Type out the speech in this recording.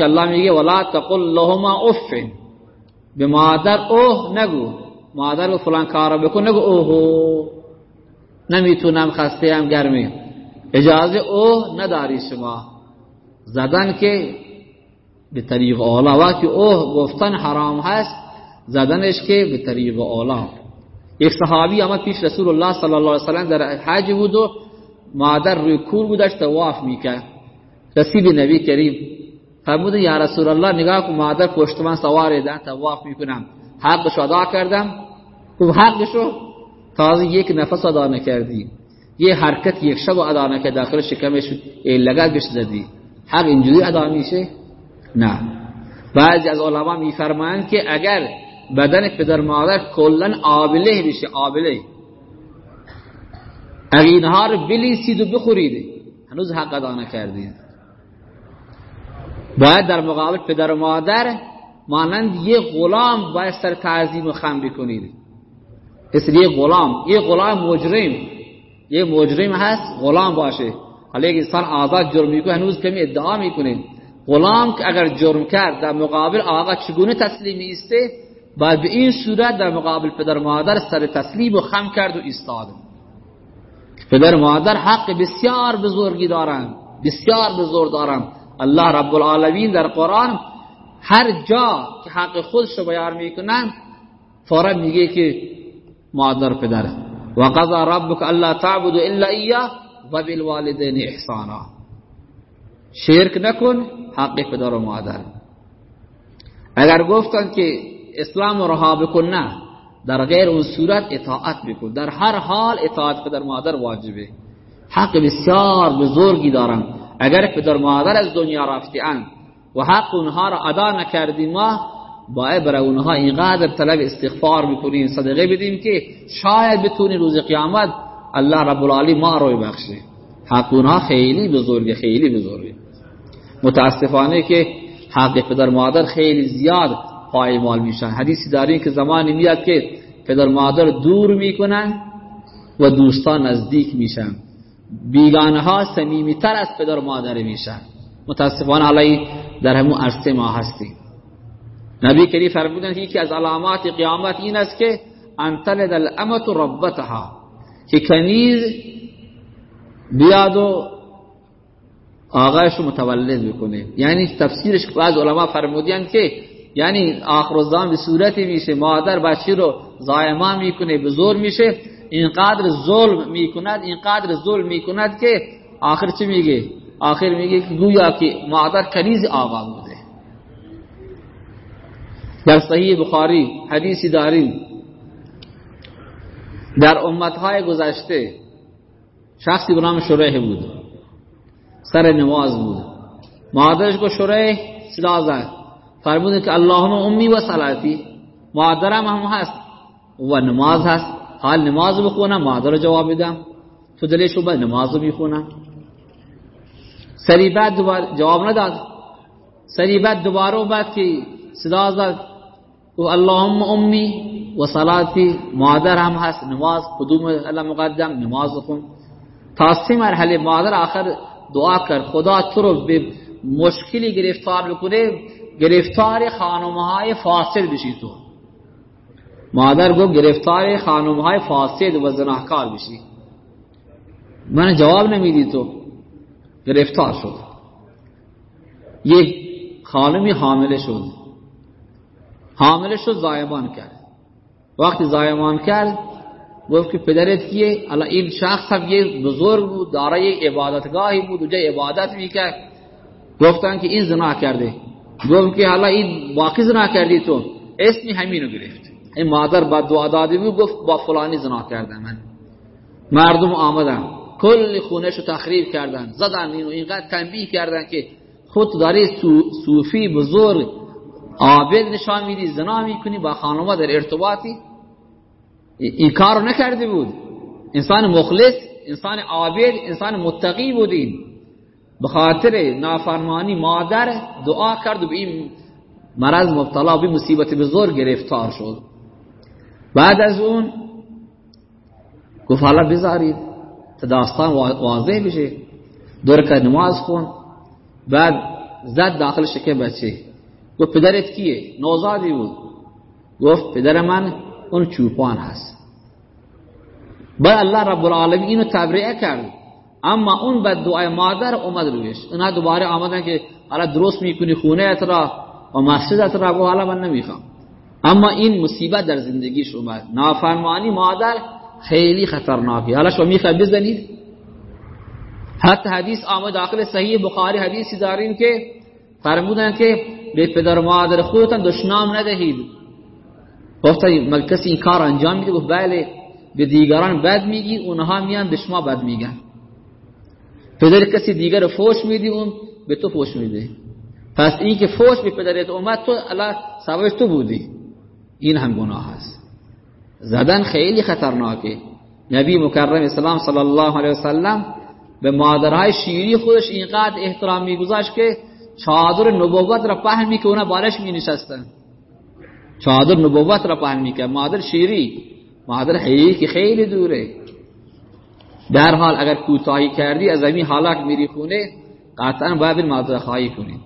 که الله میگه ولا تقل لهما اف به مادر اوه نگو مادر فلان کارو بکن نگو اوهو نمی‌تونم خسته هم گرمی. اجازه اوه نداری شما. زدن که به طریق اولا وقتی اوه گفتن حرام هست زدنش که به طریق اولا. یک صحابی آمد پیش رسول الله صلی الله علیه وسلم در حج بود و مادر روی کور بودش تواف می‌کرد. رسید نبی کریم. فرمود یا رسول الله نگاه کن مادر پشت من سواره ده تواف می‌کنم. حقشو ادا کردم. تو حقشو تازه یک نفس ادا نکردی. یه حرکت یک شب ادا نکرد داخل شکمش لگت بش زدی. حق اینجوری ادا میشه؟ نه. بعضی از علما میفرمایند که اگر بدن پدر مادر کلا آبله بشه آبله. اگه اینها رو بلیسید و بخورید. هنوز حق ادا نکردید. باید در مقابل پدر و مادر مانند یه غلام باید سر تعظیم و خم بکنید. مثل یه غلام. یه غلام مجرم. یه مجرم هست غلام باشه. حالا یک انسان آزاد جرم می‌کنه هنوز کمی ادعا می‌کنه. غلام اگر جرم کرد در مقابل آقا چگونه تسلیم ایسته باید به این صورت در مقابل پدر مادر سر تسلیم و خم کرد و ایستاد. پدر مادر حق بسیار بزرگی دارن بسیار بزرگ دارن الله رب العالمین در قرآن هر جا که حق خودش رو بیان می‌کنن فورا میگه که مادر پدر. و قضا ربک الا تعبد الا اياه و بالوالدین احسانا. شرک نکن حق پدر و مادر. اگر گفتن که اسلام رها بکن نه. در غیر اون صورت اطاعت بکن. در هر حال اطاعت پدر مادر واجبه. حق بسیار بزرگی دارن. اگر پدر مادر از دنیا رفتیان و حق اونها را ادا نکردیم ما باید برای اونها اینقدر طلب استغفار بکنیم صدقه بدیم که شاید بتونی روز قیامت الله رب العالمین ما رو بخشه حق اونها خیلی بزرگه خیلی بزرگه متاسفانه که حق پدر مادر خیلی زیاد پایمال میشن. حدیثی داریم که زمانی میاد که پدر مادر دور می‌کنن و دوستان نزدیک میشن. بیگانه ها سمیمی تر از پدر و مادر میشن. متاسفانه علی در همون عرصه ما هستیم. نبی کریم فرمودن یکی از علامات قیامت این است که انتلد الامت ربتها. که کنیز بیاد و آقایش متولد بکنه. یعنی تفسیرش بعض علما فرمودن که یعنی آخر الزمان به صورتی میشه. مادر بچه رو زایمان می‌کنه بزرگ میشه. اینقدر ظلم می‌کند اینقدر ظلم می‌کند که آخر چی میگه؟ آخر میگه که گویا که مادر کنیز آقا بوده. در صحیح بخاری حدیثی داریم در امتهای گذشته شخصی به نام شریح بود سر نماز بود. مادرش کو شریح صدا زد. فرمود که اللهم امی و صلاتی. مادرم هم هست و نماز هست. حال نماز بخونم مادر جواب بدم تو دلش نماز می‌خونم سری بعد دوباره جواب نداد. سری بعد دوباره بعد که صدا زد. و اللهم امی و صلاتی مادر هم هست نماز قدوم الله مقدم نماز بخون تا مرحله مادر آخر دعا کرد خدا تو رو به مشکلی گرفتار بکنه گرفتار خانمهای فاسد بشی تو. مادر گفت گرفتار خانمهای فاسد و زناهکار بشی. من جواب نمیدی تو. گرفتار شد. یک خانمی حامله شد. حامله شد زایمان کرد. وقتی زایمان کرد گفت که پدرت کیه؟ الان این شخص هم یه بزرگ بود دارای عبادتگاهی بود اونجا عبادت می‌کرد. گفتن که این زنا کرده. گفت که حالا این واقعی زنا کردی تو. اسمی همینو گرفت. این مادر با دعا دادی بود گفت با فلانی زنا کردم من مردم آمدن کل خونش رو تخریب کردن زدن اینو اینقدر تنبیه کردن که خود داری صوفی بزرگ عابد نشان میدی زنا می‌کنی با خانوما در ارتباطی این کار نکرده بود انسان مخلص انسان عابد انسان متقی بودین به خاطر نافرمانی مادر دعا کرد و به این مرض مبتلا به مصیبت بزرگ گرفتار شد بعد از اون گفت حالا بذارید تا داستان واضح بشه. دور که نماز خون بعد زد داخل شکم بچه. گفت پدرت کیه؟ نوزادی بود. گفت پدر من اون چوپان هست. بعد الله رب العالمین اینو تبرئه کرد. اما اون بعد دعای مادر اومد رویش. اونها دوباره آمدن که حالا درست می‌کنی خونه اترا و مسجد اترا گفت حالا من نمی‌خوام. اما این مصیبت در زندگیش اومد. نافرمانی مادر خیلی خطرناکه. حالا شما می‌خوای بزنید؟ حتی حدیث آمد داخل صحیح بخاری حدیثی داریم که فرمودن که به پدر مادر خودتان دشنام ندهید. گفتن مگه کسی این کار انجام میده؟ گفت بله به دیگران بد میگی اونها میان به شما بد میگن. پدر کسی دیگر فوش میدی اون به تو فوش میده. پس این که فوش به پدرت اومد تو الله سببش تو بودی. این هم گناه هست زدن خیلی خطرناکه. نبی مکرم اسلام صلی الله علیه وسلم به مادرهای شیری خودش اینقدر احترام میگذاشت که چادر نبوت را پهن می که اونا بارش می نشستن چادر نبوت را پهن می که مادر شیری مادر که خیلی دوره. در حال اگر کوتاهی کردی از همین حالاک میری خونه قطعا باید مادر خواهی کنی.